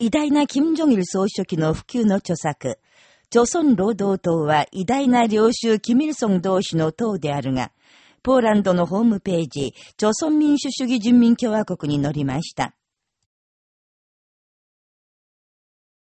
偉大な金正日総書記の普及の著作、朝鮮労働党は偉大な領袖金ミル同士の党であるが、ポーランドのホームページ、朝鮮民主主義人民共和国に載りました。